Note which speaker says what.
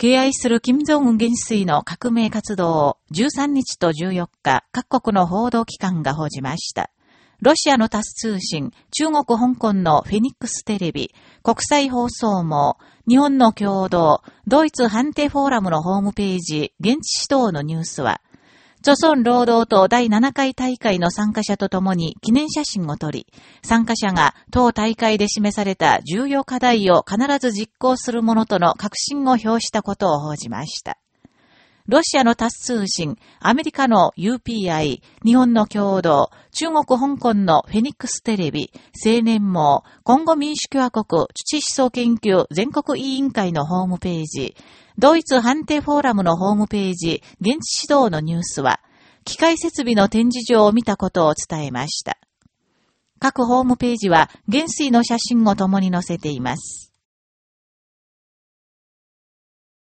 Speaker 1: 敬愛する金正恩元帥の革命活動を13日と14日、各国の報道機関が報じました。ロシアのタス通信、中国香港のフェニックステレビ、国際放送網、日本の共同、ドイツ判定フォーラムのホームページ、現地指導のニュースは、著村労働党第7回大会の参加者と共に記念写真を撮り、参加者が当大会で示された重要課題を必ず実行するものとの確信を表したことを報じました。ロシアのタス通信、アメリカの UPI、日本の共同、中国香港のフェニックステレビ、青年網、今後民主共和国土思想研究全国委員会のホームページ、ドイツ判定フォーラムのホームページ、現地指導のニュースは、機械設備の展示場を見たことを伝えました。各ホームページは、元帥の写真を共に載せています。